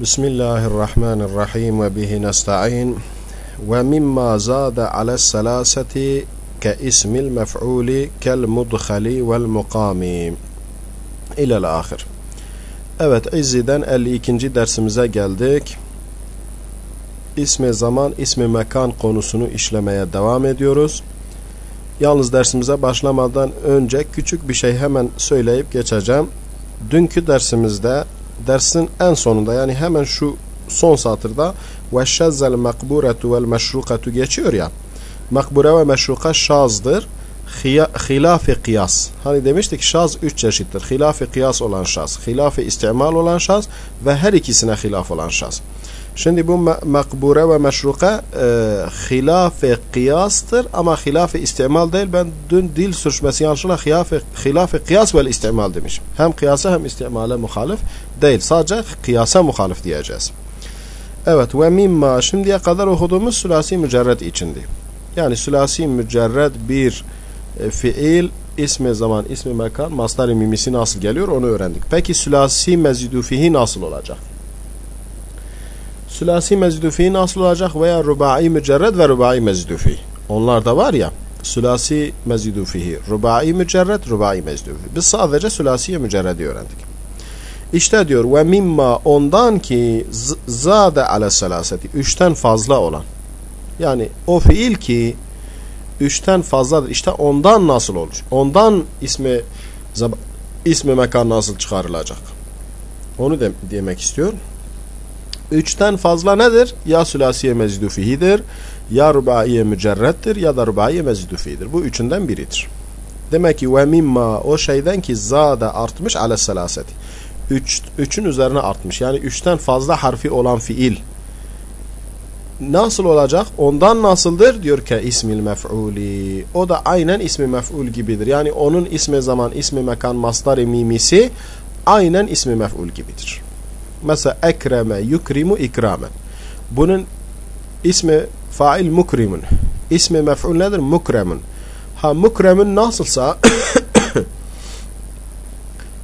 بسم الله الرحمن الرحيم وبه نستعين ومما زاد على الثلاثة كاسم المفعول كالمدخل والمقام إلى الآخر Evet İzzi'den 52. dersimize geldik. İsmi zaman, ismi mekan konusunu işlemeye devam ediyoruz. Yalnız dersimize başlamadan önce küçük bir şey hemen söyleyip geçeceğim. Dünkü dersimizde dersin en sonunda yani hemen şu son satırda ve şazzel makburetu vel meşrukatu geçiyor ya. Makbure ve meşruka şazdır. Hilafi kıyas. Hani demiştik şaz üç çeşittir. Hilafi kıyas olan şaz, hilafi istimal olan şaz ve her ikisine hilaf olan şaz. Şimdi bu makbure ve meşruka e, hilafe kıyastır ama hilafe istimal değil. Ben dün dil sürçmesi yanlışlıkla hilafe, hilafe kıyas ve istimal demişim. Hem kıyasa hem istimale muhalif değil. Sadece kıyasa muhalif diyeceğiz. Evet ve mimma şimdiye kadar okuduğumuz sülasi mücerred içindi. Yani sülasi mücerred bir e, fiil ismi zaman, ismi mekan, mastar mimisi nasıl geliyor onu öğrendik. Peki sülasi mezidufihi nasıl olacak? Sülasi mezdufi nasıl olacak veya rubai mücerred ve rubai mezdufi. Onlar da var ya sülasi mezdufihi, rubai mücerred, rubai mezdufi. Biz sadece sülasiye mücerredi öğrendik. İşte diyor ve mimma ondan ki zade ala selaseti üçten fazla olan. Yani o fiil ki üçten fazladır. İşte ondan nasıl olur? Ondan ismi ismi mekan nasıl çıkarılacak? Onu de, demek istiyor. Üçten fazla nedir? Ya sülasiye mezdu fihidir, ya rubaiye mücerrettir ya da rubaiye mezdu fihidir. Bu üçünden biridir. Demek ki ve mimma o şeyden ki zada artmış ale selaseti. Üç, üçün üzerine artmış. Yani üçten fazla harfi olan fiil. Nasıl olacak? Ondan nasıldır? Diyor ki ismil mef'uli. O da aynen ismi mef'ul gibidir. Yani onun ismi zaman, ismi mekan, mastar mimisi aynen ismi mef'ul gibidir. Mesela ekreme yukrimu ikramen. Bunun ismi fail mukrimun. İsmi mef'ul nedir? Mukremun. Ha mukremun nasılsa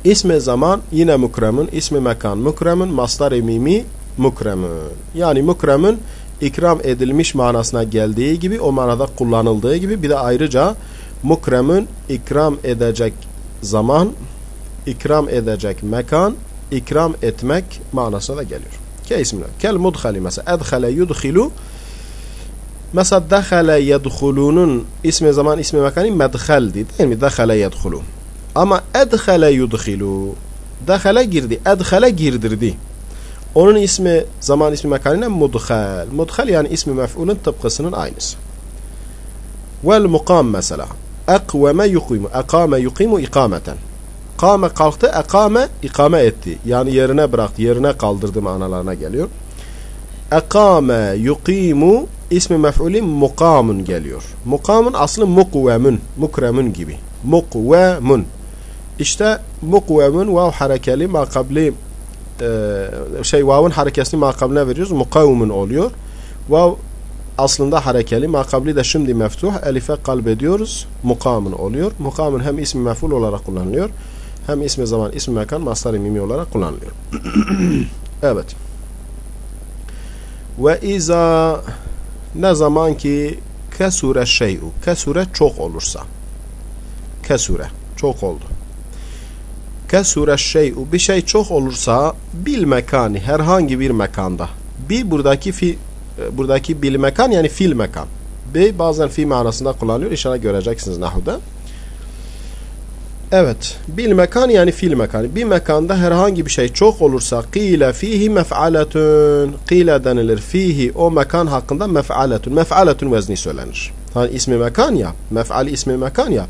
ismi zaman yine mukremun, ismi mekan mukremun, mastar mimi mukremun. Yani mukremun ikram edilmiş manasına geldiği gibi o manada kullanıldığı gibi bir de ayrıca mukremun ikram edecek zaman, ikram edecek mekan ikram etmek manasına da geliyor. Ke ismine. Kel mudhali mesela. Edhale yudhilu Mesela dehale yedhulunun ismi zaman ismi mekani medhaldi değil mi? Dehale yedhulu. Ama edhale yudhilu dehale girdi. Edhale girdirdi. Onun ismi zaman ismi mekanine mudhal. Mudhal yani ismi mef'ulun tıpkısının aynısı. Vel mukam mesela. Ekveme yukimu. Ekame yukimu ikameten. Kame kalktı, ekame ikame etti. Yani yerine bıraktı, yerine kaldırdı manalarına geliyor. Ekame yukimu ismi mef'ulin mukamun geliyor. Mukamun aslı mukvemun, mukremun gibi. Mukvemun. İşte mukvemun vav harekeli makabli e, şey vavun harekesini makabline veriyoruz. Mukavmun oluyor. Vav aslında harekeli. Makabli de şimdi meftuh. Elife kalbediyoruz. Mukamun oluyor. Mukamun hem ismi mef'ul olarak kullanılıyor hem ismi zaman, ismi mekan, mastar mimi olarak kullanılıyor. evet. Ve iza ne zaman ki kesure şey'u, kesure çok olursa. Kesure, çok oldu. Kesure şey'u, bir şey çok olursa bil mekani, herhangi bir mekanda. Bir buradaki fi, buradaki bil mekan yani fil mekan. B bazen fi manasında kullanılıyor. İnşallah göreceksiniz nahuda. Evet. Bil mekan yani fil mekan. Bir mekanda herhangi bir şey çok olursa kıyle fihi mef'aletun. Kıyle denilir fihi o mekan hakkında mef'aletun. Mef'aletun vezni söylenir. Hani ismi mekan ya. Mef'ali ismi mekan ya.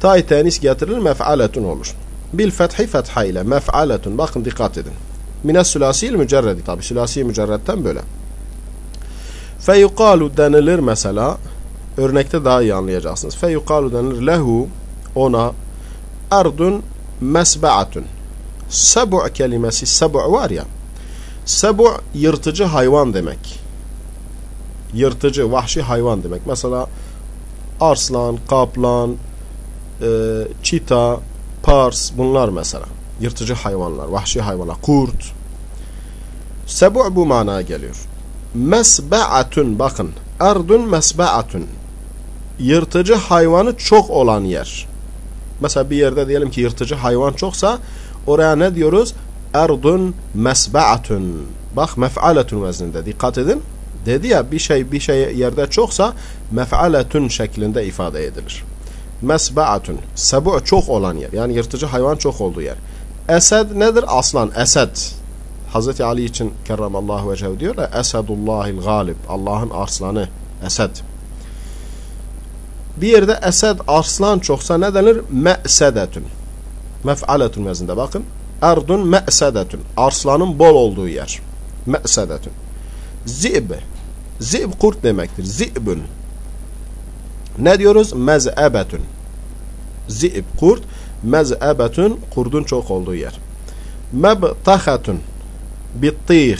Tay tenis getirilir mef'aletun olur. Bil fethi fetha ile mef'aletun. Bakın dikkat edin. Mines sülasil mücerredi tabi. Sülasi mücerredden böyle. Feyukalu denilir mesela. Örnekte daha iyi anlayacaksınız. Feyukalu denilir lehu ona ardun mesba'atun. Sebu' kelimesi sebu' var ya. Sebu' yırtıcı hayvan demek. Yırtıcı, vahşi hayvan demek. Mesela arslan, kaplan, e, çita, pars bunlar mesela. Yırtıcı hayvanlar, vahşi hayvanlar, kurt. Sebu bu manaya geliyor. Mesba'atun bakın. Erdun mesba'atun. Yırtıcı hayvanı çok olan yer. Mesela bir yerde diyelim ki yırtıcı hayvan çoksa oraya ne diyoruz? Erdun mesba'atun. Bak mef'aletun vezninde. Dikkat edin. Dedi ya bir şey bir şey yerde çoksa mef'aletun şeklinde ifade edilir. Mesba'atun. Sebu çok olan yer. Yani yırtıcı hayvan çok olduğu yer. Esed nedir? Aslan. Esed. Hazreti Ali için kerramallahu vecehu diyor ya Esedullahil galib. Allah'ın arslanı. Esed. Bir yerde esed arslan çoksa ne denir? Me'sedetun. Mef'aletun vezinde bakın. Erdun me'sedetun. Arslanın bol olduğu yer. Me'sedetun. Zib. Zib kurt demektir. Zibun. Ne diyoruz? Mez'ebetun. Zib kurt. Mez'ebetun kurdun çok olduğu yer. Mebtahatun. Bittih.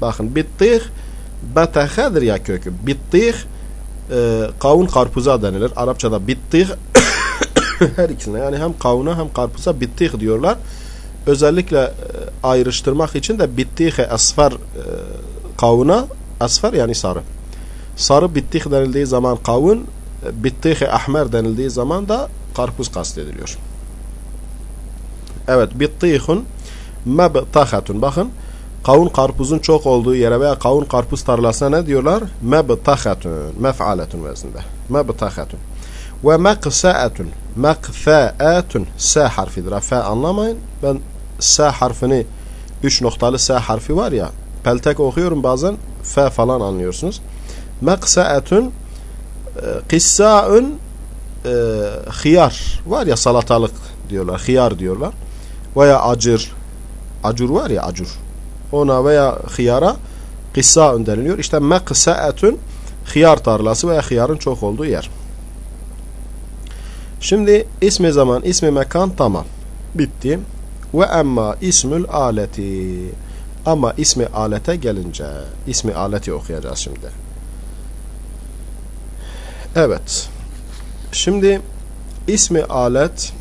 Bakın bittih betahadır ya kökü. Bittih e, kavun karpuza denilir. Arapçada bittih her ikisine yani hem kavuna hem karpuza bittih diyorlar. Özellikle e, ayrıştırmak için de bittihe asfar e, kavuna asfar yani sarı. Sarı bittih denildiği zaman kavun, e, bittihe ahmer denildiği zaman da karpuz kastediliyor. Evet, bittihun mebtahatun. Bakın, kavun karpuzun çok olduğu yere veya kavun karpuz tarlasına ne diyorlar? Mebtahatun, mef'aletun vezinde. Mebtahatun. Ve meksaetun, mekfaetun, s harfidir. F anlamayın. Ben s harfini, üç noktalı s harfi var ya, peltek okuyorum bazen, f falan anlıyorsunuz. Meksaetun, e, hıyar var ya salatalık diyorlar, hıyar diyorlar. Veya acır, acur var ya acur. Ona veya hıyara kıssaun deniliyor. İşte meksaetun, hıyar tarlası veya hıyarın çok olduğu yer. Şimdi ismi zaman, ismi mekan tamam. Bitti. Ve emma ismül aleti. Ama ismi alete gelince, ismi aleti okuyacağız şimdi. Evet. Şimdi ismi alet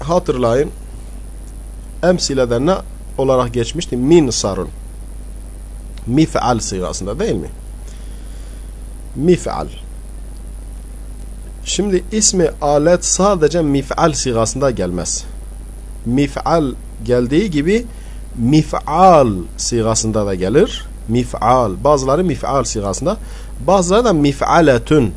hatırlayın emsilede ne olarak geçmişti? Min sarun. Mif'al sigasında değil mi? Mif'al. Şimdi ismi alet sadece mif'al sigasında gelmez. Mif'al geldiği gibi mif'al sigasında da gelir. Mif'al. Bazıları mif'al sigasında. Bazıları da mif'aletun.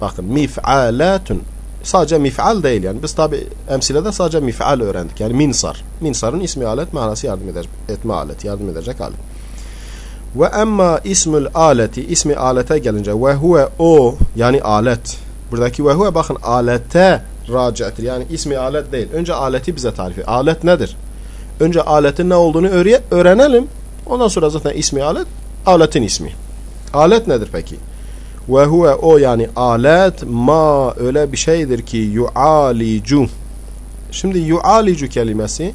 Bakın mif'aletun. Sadece mif'al değil yani. Biz tabi emsilede sadece mif'al öğrendik. Yani minsar. Minsarın ismi alet manası yardım eder, etme alet. Yardım edecek alet. Ve emma ismül aleti ismi alete gelince ve huve o yani alet. Buradaki ve huve bakın alete raci'tir. Yani ismi alet değil. Önce aleti bize tarifi. Alet nedir? Önce aletin ne olduğunu öğrenelim. Ondan sonra zaten ismi alet, aletin ismi. Alet nedir peki? Ve huve o yani alet ma öyle bir şeydir ki yualicu. Şimdi yualicu kelimesi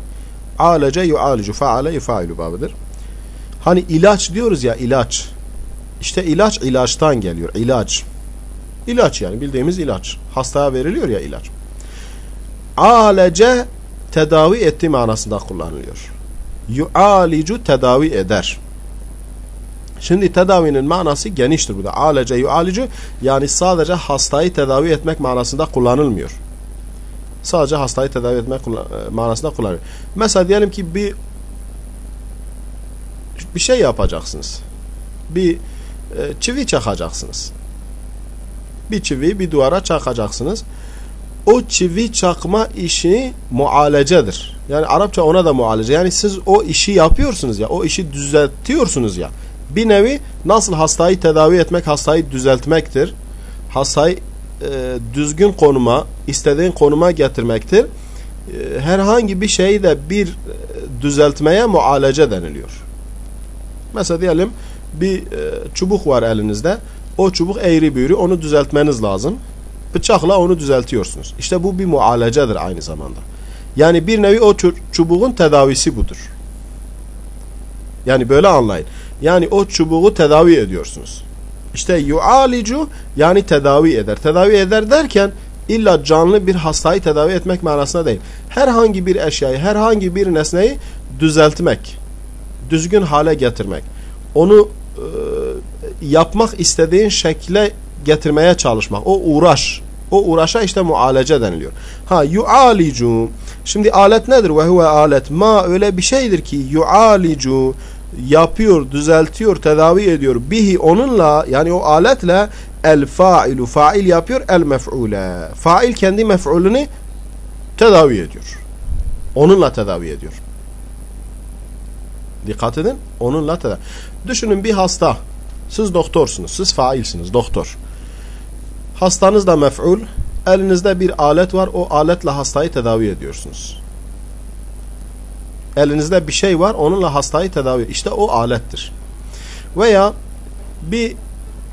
alece yualicu faale yufailu babıdır. Hani ilaç diyoruz ya ilaç. İşte ilaç ilaçtan geliyor. İlaç. İlaç yani bildiğimiz ilaç. Hastaya veriliyor ya ilaç. Alece tedavi etti manasında kullanılıyor. Yualicu tedavi eder. Şimdi tedavinin manası geniştir burada. Alece yualicu yani sadece hastayı tedavi etmek manasında kullanılmıyor. Sadece hastayı tedavi etmek manasında kullanılıyor. Mesela diyelim ki bir bir şey yapacaksınız. Bir e, çivi çakacaksınız. Bir çivi bir duvara çakacaksınız. O çivi çakma işi mualecedir. Yani Arapça ona da mualece. Yani siz o işi yapıyorsunuz ya, o işi düzeltiyorsunuz ya. Bir nevi nasıl hastayı tedavi etmek, hastayı düzeltmektir. Hastayı e, düzgün konuma, istediğin konuma getirmektir. E, herhangi bir şeyi de bir e, düzeltmeye mualece deniliyor. Mesela diyelim bir e, çubuk var elinizde. O çubuk eğri büğrü onu düzeltmeniz lazım. Bıçakla onu düzeltiyorsunuz. İşte bu bir mualecedir aynı zamanda. Yani bir nevi o çubuğun tedavisi budur. Yani böyle anlayın. Yani o çubuğu tedavi ediyorsunuz. İşte yualicu yani tedavi eder. Tedavi eder derken illa canlı bir hastayı tedavi etmek manasına değil. Herhangi bir eşyayı, herhangi bir nesneyi düzeltmek. düzgün hale getirmek. Onu e, yapmak istediğin şekle getirmeye çalışmak. O uğraş. O uğraşa işte mualece deniliyor. Ha yualicu. Şimdi alet nedir? Ve huve alet. Ma öyle bir şeydir ki yualicu yapıyor, düzeltiyor, tedavi ediyor. Bihi onunla yani o aletle el failu fail yapıyor el mef'ule. Fail kendi mef'ulünü tedavi ediyor. Onunla tedavi ediyor. Dikkat edin. Onunla tedavi. Düşünün bir hasta. Siz doktorsunuz. Siz failsiniz. Doktor. Hastanız da mef'ul. Elinizde bir alet var. O aletle hastayı tedavi ediyorsunuz. Elinizde bir şey var. Onunla hastayı tedavi İşte o alettir. Veya bir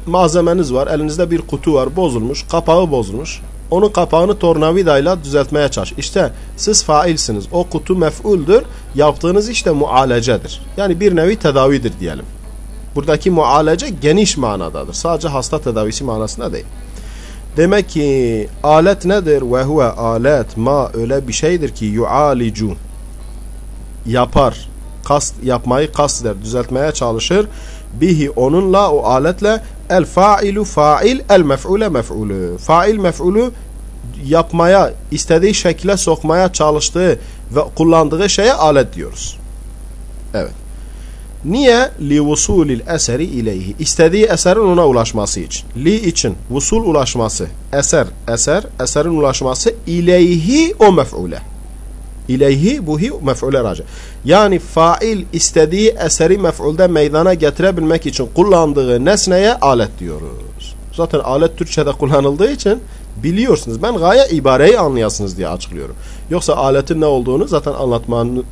malzemeniz var. Elinizde bir kutu var. Bozulmuş. Kapağı bozulmuş. Onun kapağını tornavidayla düzeltmeye çalış. İşte siz failsiniz. O kutu mef'uldür. Yaptığınız işte mualecedir. Yani bir nevi tedavidir diyelim. Buradaki mualece geniş manadadır. Sadece hasta tedavisi manasında değil. Demek ki alet nedir? Ve huve alet ma öyle bir şeydir ki yualicu yapar. Kast yapmayı kast eder. Düzeltmeye çalışır. Bihi onunla o aletle el failu fail el mef'ule mef'ulü. Fail mef'ulü yapmaya, istediği şekle sokmaya çalıştığı ve kullandığı şeye alet diyoruz. Evet. Niye? Li vusulil eseri ileyhi. İstediği eserin ona ulaşması için. Li için. Vusul ulaşması. Eser. Eser. Eserin ulaşması ileyhi o mef'ule. İleyhi buhi mef'ule raci. Yani fail istediği eseri mef'ulde meydana getirebilmek için kullandığı nesneye alet diyoruz. Zaten alet Türkçe'de kullanıldığı için biliyorsunuz. Ben gaye ibareyi anlayasınız diye açıklıyorum. Yoksa aletin ne olduğunu zaten anlatmanın e,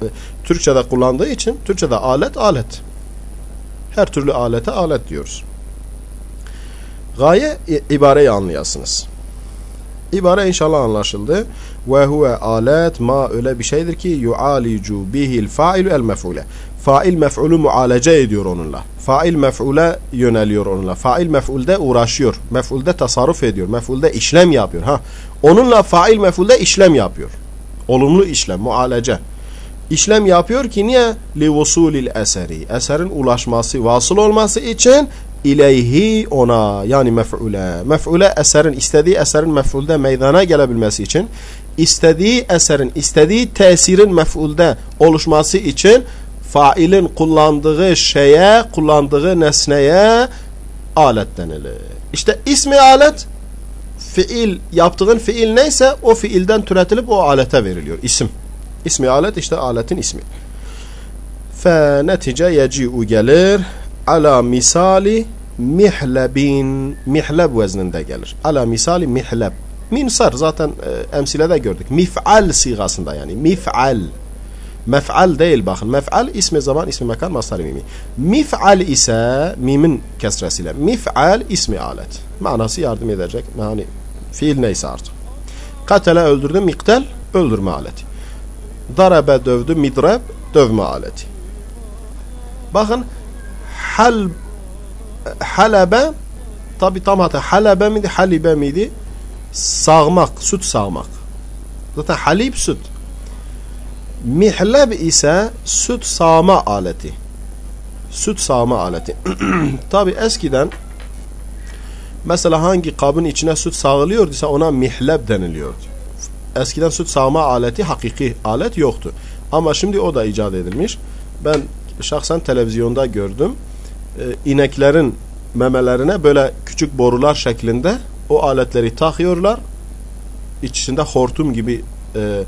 Türkçe'de kullandığı için Türkçe'de alet alet. Her türlü alete alet diyoruz. Gaye ibareyi anlayasınız. İbare inşallah anlaşıldı. Ve huve alet ma öyle bir şeydir ki yualicu bihil failu el mef'ule. Fail mef'ulü mualece ediyor onunla. Fail mef'ule yöneliyor onunla. Fail mef'ulde uğraşıyor. Mef'ulde tasarruf ediyor. Mef'ulde işlem yapıyor. Ha. Onunla fail mef'ulde işlem yapıyor. Olumlu işlem, mualece. İşlem yapıyor ki niye? Li vusulil eseri. Eserin ulaşması, vasıl olması için ileyhi ona yani mef'ule. Mef'ule eserin istediği eserin mef'ulde meydana gelebilmesi için istediği eserin istediği tesirin mef'ulde oluşması için failin kullandığı şeye, kullandığı nesneye alet denilir. İşte ismi alet fiil, yaptığın fiil neyse o fiilden türetilip o alete veriliyor. İsim. İsmi alet işte aletin ismi. Fe netice yeci'u gelir ala misali mihlebin mihleb vezninde gelir. Ala misali mihleb. Minsar zaten e, emsilede gördük. Mif'al sigasında yani. Mif'al. Mef'al değil bakın. Mef'al ismi zaman, ismi mekan, mastar mimi. Mif'al ise mimin kesresiyle. Mif'al ismi alet. Manası yardım edecek. Yani fiil neyse artık. Katele öldürdü. Miktel öldürme aleti. Darabe dövdü. Midreb dövme aleti. Bakın hal halebe tabi tam hata halebe miydi halibe miydi? Sağmak süt sağmak. Zaten halib süt. Mihleb ise süt sağma aleti. Süt sağma aleti. Tabi eskiden mesela hangi kabın içine süt sağılıyorduysa ona mihleb deniliyordu eskiden süt sağma aleti hakiki alet yoktu. Ama şimdi o da icat edilmiş. Ben şahsen televizyonda gördüm e, ineklerin memelerine böyle küçük borular şeklinde o aletleri takıyorlar. İçinde hortum gibi e,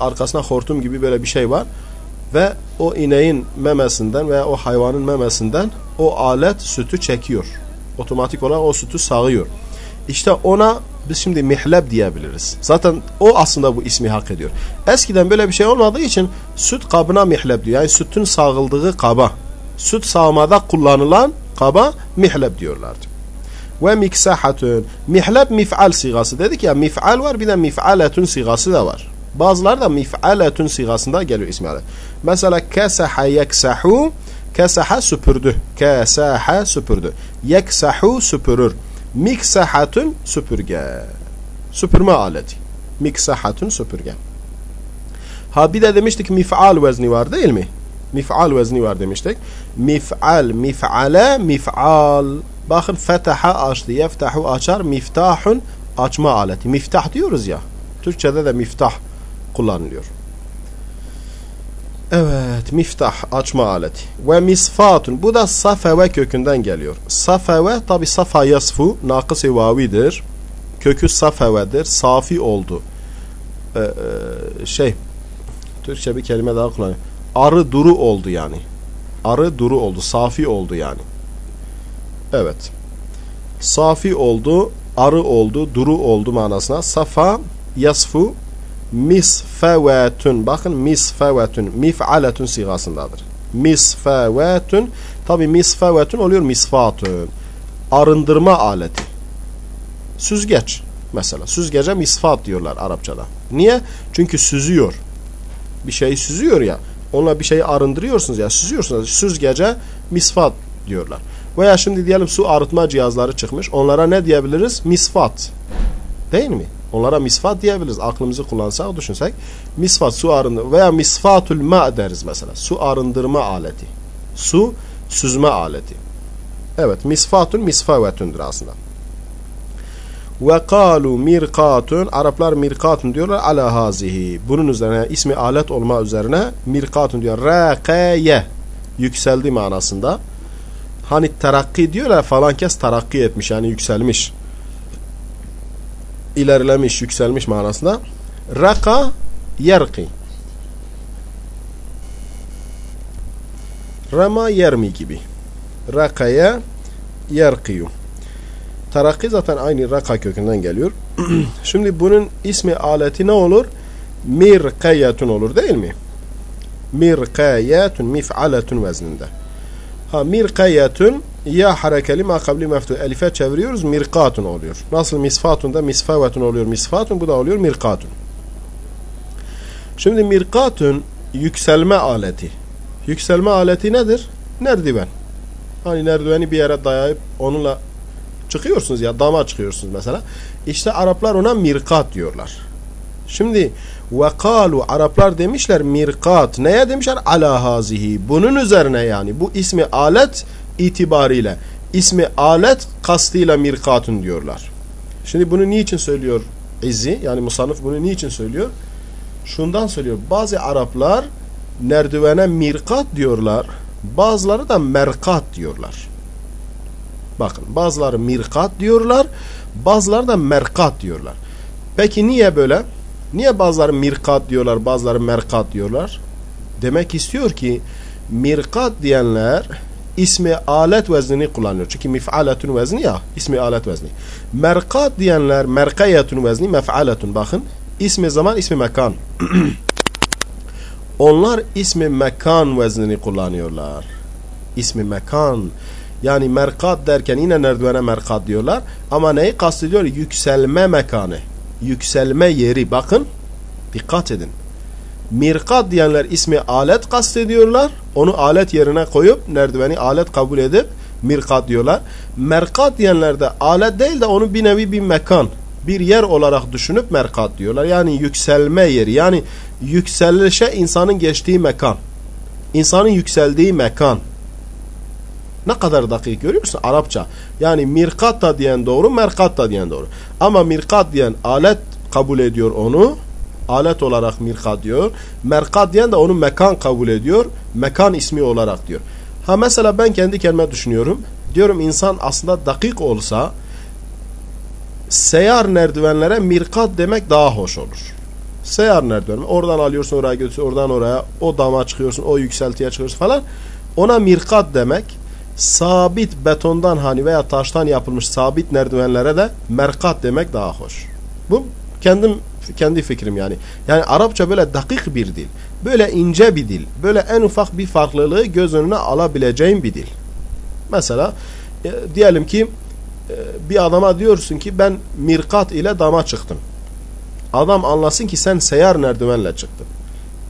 arkasına hortum gibi böyle bir şey var ve o ineğin memesinden veya o hayvanın memesinden o alet sütü çekiyor. Otomatik olarak o sütü sağıyor. İşte ona biz şimdi mihleb diyebiliriz. Zaten o aslında bu ismi hak ediyor. Eskiden böyle bir şey olmadığı için süt kabına mihleb diyor. Yani sütün sağıldığı kaba süt sağmada kullanılan kaba mihleb diyorlardı. Ve miksahatun. Mihleb mif'al sigası. Dedik ya mif'al var bir de mif'aletun sigası da var. Bazıları da mif'aletun sigasında geliyor ismi alet. Mesela kesaha yeksahu kesaha süpürdü. Kesaha süpürdü. Yeksahu süpürür. Miksahatun süpürge. Süpürme aleti. Miksahatun süpürge. Ha bir de demiştik mif'al vezni var değil mi? Mif'al vezni var demiştik. Mif'al, mif'ale, mif'al. Bakın fetaha açtı. Yeftahu açar. Miftahun açma aleti. Miftah diyoruz ya. Türkçede de miftah kullanılıyor. Evet, miftah açma aleti. Ve misfatun. Bu da safeve kökünden geliyor. Safeve tabi safa yasfu nakıs-ı vavidir. Kökü safevedir. Safi oldu. Ee, e, şey Türkçe bir kelime daha kullanıyor. Arı duru oldu yani. Arı duru oldu. Safi oldu yani. Evet. Safi oldu, arı oldu, duru oldu manasına. Safa yasfu misfevetun. Bakın misfevetun. Mif'aletun sigasındadır. Misfevetun. Tabi misfevetun oluyor misfatun. Arındırma aleti. Süzgeç mesela. Süzgece misfat diyorlar Arapçada. Niye? Çünkü süzüyor. Bir şeyi süzüyor ya. Onunla bir şeyi arındırıyorsunuz ya. Süzüyorsunuz. Süzgece misfat diyorlar. Veya şimdi diyelim su arıtma cihazları çıkmış. Onlara ne diyebiliriz? Misfat. Değil mi? Onlara misfat diyebiliriz. Aklımızı kullansak, düşünsek. Misfat, su arındır veya misfatul ma deriz mesela. Su arındırma aleti. Su süzme aleti. Evet, misfatun misfavetundur aslında. Ve kalu mirkatun Araplar mirkatun diyorlar ala hazihi. Bunun üzerine ismi alet olma üzerine mirkatun diyor. Rakaye yükseldi manasında. Hani terakki diyorlar falan kes terakki etmiş yani yükselmiş. İlerlemiş, yükselmiş manasında. Raka yerki. Rama yermi gibi. Rakaya yerkiyu. Terakki zaten aynı raka kökünden geliyor. Şimdi bunun ismi aleti ne olur? Mirkayetun olur değil mi? Mirkayetun mif'aletun vezninde. Ha mirkayetun ya harekeli ma kabli meftu elife çeviriyoruz mirkatun oluyor. Nasıl misfatun da misfavetun oluyor misfatun bu da oluyor mirkatun. Şimdi mirkatun yükselme aleti. Yükselme aleti nedir? Nerdiven. Hani nerdiveni bir yere dayayıp onunla çıkıyorsunuz ya dama çıkıyorsunuz mesela. İşte Araplar ona mirkat diyorlar. Şimdi ve kalu Araplar demişler mirkat. Neye demişler? Ala hazihi. Bunun üzerine yani bu ismi alet itibariyle ismi alet kastıyla mirkatun diyorlar. Şimdi bunu niçin söylüyor İzzi? Yani Musannıf bunu niçin söylüyor? Şundan söylüyor. Bazı Araplar nerdivene mirkat diyorlar. Bazıları da merkat diyorlar. Bakın bazıları mirkat diyorlar. Bazıları da merkat diyorlar. Peki niye böyle? Niye bazıları mirkat diyorlar, bazıları merkat diyorlar? Demek istiyor ki mirkat diyenler ismi alet veznini kullanıyor. Çünkü mif'aletun vezni ya, ismi alet vezni. Merkat diyenler merkayetun vezni mef'aletun. Bakın ismi zaman, ismi mekan. Onlar ismi mekan veznini kullanıyorlar. İsmi mekan. Yani merkat derken yine nerdivene merkat diyorlar. Ama neyi kastediyor? Yükselme mekanı. Yükselme yeri. Bakın. Dikkat edin. Mirkat diyenler ismi alet kastediyorlar. Onu alet yerine koyup nerdiveni alet kabul edip mirkat diyorlar. Merkat diyenler de alet değil de onu bir nevi bir mekan, bir yer olarak düşünüp merkat diyorlar. Yani yükselme yeri. Yani yükselişe insanın geçtiği mekan. İnsanın yükseldiği mekan. Ne kadar dakik görüyor musun? Arapça. Yani mirkatta diyen doğru, merkatta diyen doğru. Ama mirkat diyen alet kabul ediyor onu. Alet olarak mirkat diyor. Merkat diyen de onu mekan kabul ediyor. Mekan ismi olarak diyor. Ha mesela ben kendi kendime düşünüyorum. Diyorum insan aslında dakik olsa seyar merdivenlere mirkat demek daha hoş olur. Seyar merdiven. Oradan alıyorsun oraya götürüyorsun. Oradan oraya. O dama çıkıyorsun. O yükseltiye çıkıyorsun falan. Ona mirkat demek sabit betondan hani veya taştan yapılmış sabit merdivenlere de merkat demek daha hoş. Bu kendim kendi fikrim yani. Yani Arapça böyle dakik bir dil. Böyle ince bir dil. Böyle en ufak bir farklılığı göz önüne alabileceğin bir dil. Mesela e, diyelim ki e, bir adama diyorsun ki ben mirkat ile dama çıktım. Adam anlasın ki sen seyar merdivenle çıktın.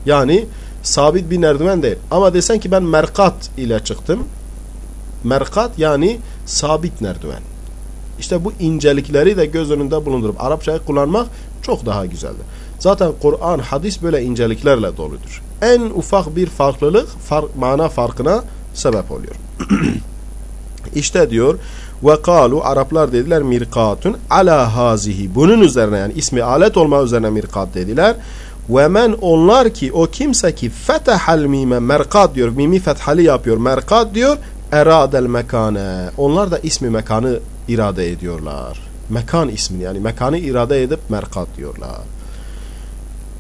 Yani sabit bir merdiven değil. Ama desen ki ben merkat ile çıktım. Merkat yani sabit merdiven. İşte bu incelikleri de göz önünde bulundurup Arapçayı kullanmak çok daha güzeldir. Zaten Kur'an, hadis böyle inceliklerle doludur. en ufak bir farklılık fark, mana farkına sebep oluyor. İşte diyor ve kalu Araplar dediler mirkatun ala hazihi. Bunun üzerine yani ismi alet olma üzerine mirkat dediler. Ve men onlar ki o kimse ki fetahal mime merkat diyor. Mimi fethali yapıyor. Merkat diyor. Eradel mekane. Onlar da ismi mekanı irade ediyorlar. Mekan ismini yani mekanı irade edip merkat diyorlar.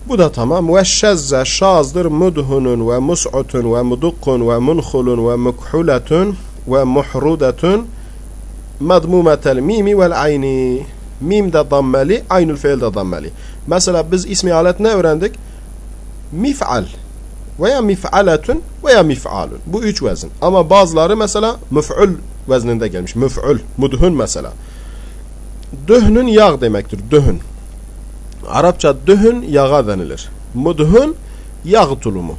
Bu da tamam. Ve şezze şazdır mudhunun ve mus'utun ve mudukkun ve munhulun ve mukhuletun ve muhrudetun madmumetel mimi vel ayni. Mim de dammeli, aynül fiil de dammeli. Mesela biz ismi alet ne öğrendik? Mif'al veya mif'aletun veya mif'alun. Bu üç vezin. Ama bazıları mesela müf'ül vezninde gelmiş. Müf'ül, mudhun mesela. Dühnün yağ demektir. Dühün. Arapça dühün yağa denilir. Mudhun yağ tulumu.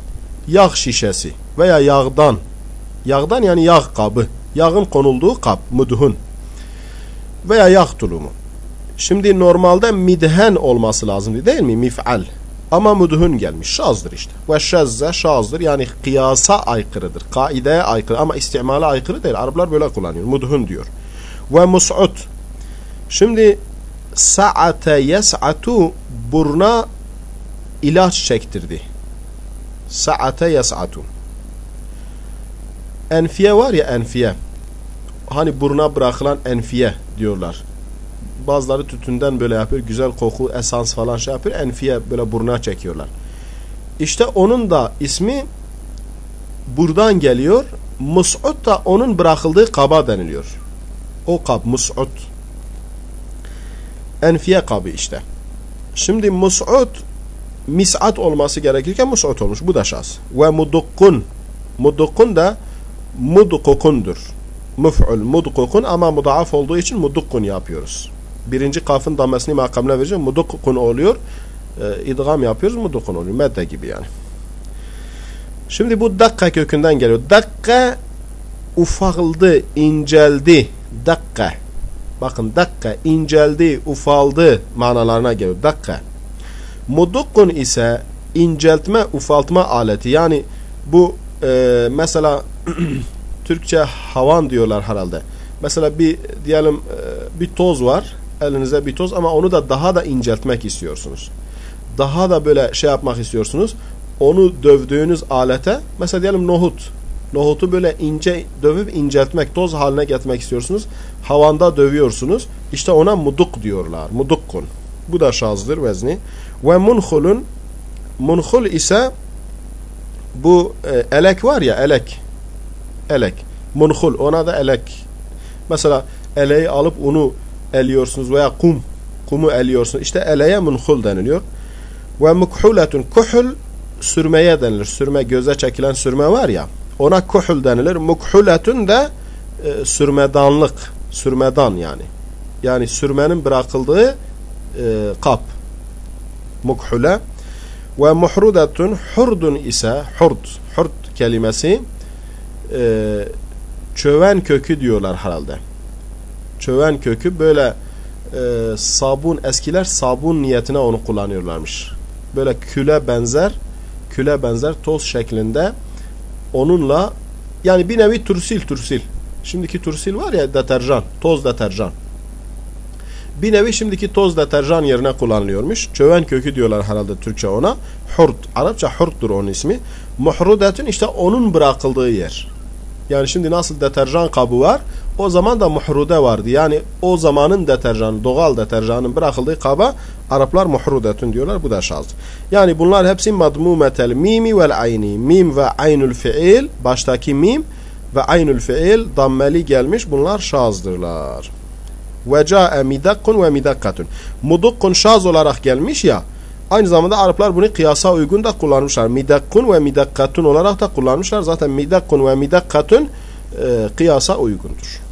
Yağ şişesi veya yağdan. Yağdan yani yağ kabı. Yağın konulduğu kap. Mudhun. Veya yağ tulumu. Şimdi normalde midhen olması lazım değil mi? Mif'al. Ama mudhun gelmiş. Şazdır işte. Ve şezze şazdır. Yani kıyasa aykırıdır. Kaideye aykırı ama istimala aykırı değil. Araplar böyle kullanıyor. Mudhun diyor. Ve mus'ud. Şimdi sa'ate yes'atu burna ilaç çektirdi. Sa'ate yes'atu. Enfiye var ya enfiye. Hani buruna bırakılan enfiye diyorlar. Bazıları tütünden böyle yapıyor. Güzel koku, esans falan şey yapıyor. Enfiye böyle buruna çekiyorlar. İşte onun da ismi buradan geliyor. Mus'ud da onun bırakıldığı kaba deniliyor. O kab mus'ud. Enfiye kabı işte. Şimdi mus'ud mis'at olması gerekirken mus'ud olmuş. Bu da şaz. Ve mudukkun. Mudukkun da mudkukundur. Muf'ul mudkukun ama mudaaf olduğu için mudukkun yapıyoruz. Birinci kafın damesini makamına vereceğim. Mudukkun oluyor. E, idgam yapıyoruz. Mudukkun oluyor. Medde gibi yani. Şimdi bu dakika kökünden geliyor. Dakika ufaldı, inceldi. Dakika. Bakın dakika inceldi, ufaldı manalarına geliyor. Dakika. Mudukkun ise inceltme, ufaltma aleti. Yani bu e, mesela Türkçe havan diyorlar herhalde. Mesela bir diyelim e, bir toz var. Elinize bir toz ama onu da daha da inceltmek istiyorsunuz. Daha da böyle şey yapmak istiyorsunuz. Onu dövdüğünüz alete mesela diyelim nohut. Nohutu böyle ince dövüp inceltmek, toz haline getirmek istiyorsunuz. Havanda dövüyorsunuz. İşte ona muduk diyorlar. Mudukkun. Bu da şazdır vezni. Ve munhulun munhul ise bu e, elek var ya elek. Elek. Munhul ona da elek. Mesela eleği alıp unu eliyorsunuz veya kum kumu eliyorsunuz. İşte eleğe munhul deniliyor. Ve mukhuletun kuhul sürmeye denilir. Sürme göze çekilen sürme var ya. Ona kuhul denilir. Mukhuletun da e, sürmedanlık. Sürmedan yani. Yani sürmenin bırakıldığı e, kap. Mukhule. Ve muhrudetun hurdun ise hurd. Hurd kelimesi e, çöven kökü diyorlar herhalde. Çöven kökü böyle e, sabun eskiler sabun niyetine onu kullanıyorlarmış. Böyle küle benzer küle benzer toz şeklinde onunla yani bir nevi tursil tursil. Şimdiki tursil var ya deterjan, toz deterjan. Bir nevi şimdiki toz deterjan yerine kullanılıyormuş. Çöven kökü diyorlar herhalde Türkçe ona. Hurt. Arapça hurttur onun ismi. Muhrudetün işte onun bırakıldığı yer. Yani şimdi nasıl deterjan kabı var o zaman da muhrude vardı. Yani o zamanın deterjanı, doğal deterjanın bırakıldığı kaba Araplar muhrudetun diyorlar. Bu da şaz. Yani bunlar hepsi madmumetel mimi vel ayni. Mim ve aynül fiil baştaki mim ve aynül fiil dammeli gelmiş. Bunlar şazdırlar. Ve ca'e midakkun ve midakkatun. Mudukkun şaz olarak gelmiş ya. Aynı zamanda Araplar bunu kıyasa uygun da kullanmışlar. Midakkun ve midakkatun olarak da kullanmışlar. Zaten midakkun ve midakkatun e, kıyasa uygundur.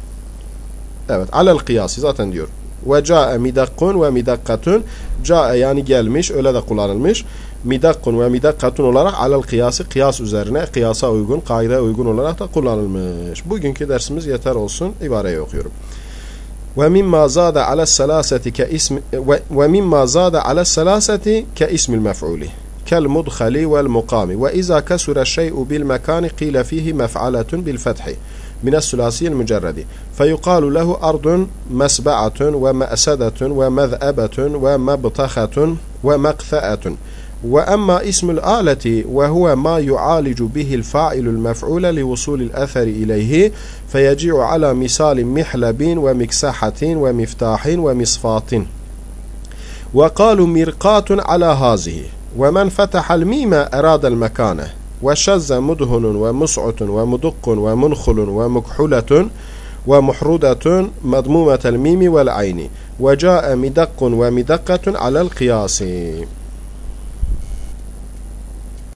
Evet. Alel kıyası zaten diyor. Ve ca'e midakkun ve midakkatun. Ca'e yani gelmiş. Öyle de kullanılmış. Midakkun ve midakkatun olarak alel kıyası kıyas üzerine kıyasa uygun, kaideye uygun olarak da kullanılmış. Bugünkü dersimiz yeter olsun. İbareyi okuyorum. Ve mimma zade ala selaseti ke ismi ve mimma zade ala selaseti ke ismil mef'uli. Kel mudhali vel mukami. Ve iza kasura şey'u bil mekani qila fihi mef'aletun bil fethi. من الثلاثي المجرد فيقال له أرض مسبعة ومأسدة ومذأبة ومبتخة ومقثأة. وأما اسم الآلة وهو ما يعالج به الفاعل المفعول لوصول الأثر إليه فيجيء على مثال محلب ومكسحة ومفتاح ومصفات وقالوا مرقاة على هذه ومن فتح الميم أراد المكانة وشز مدهن ومسعة ومدق ومنخل ومكحلة ومحرودة مضمومة الميم والعين وجاء مدق ومدقة على القياس.